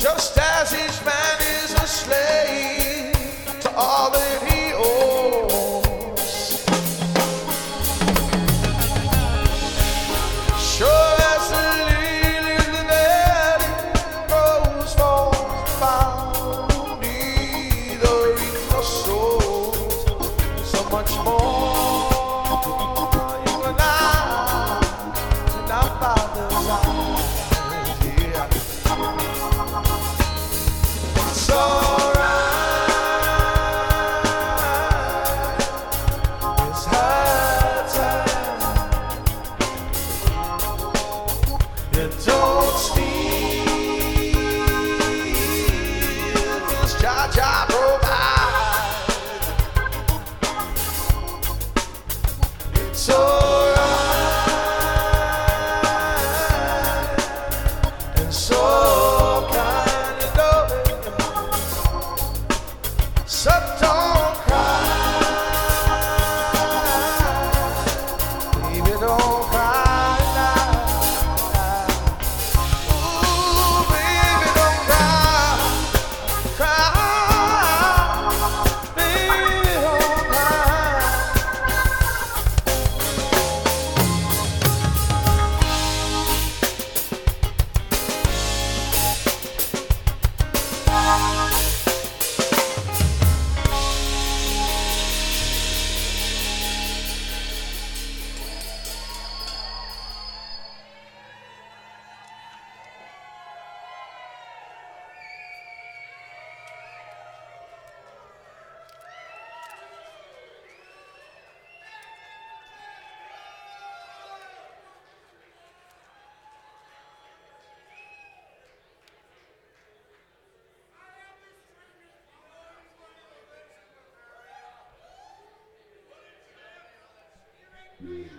Just Don't steal. Mm-hmm.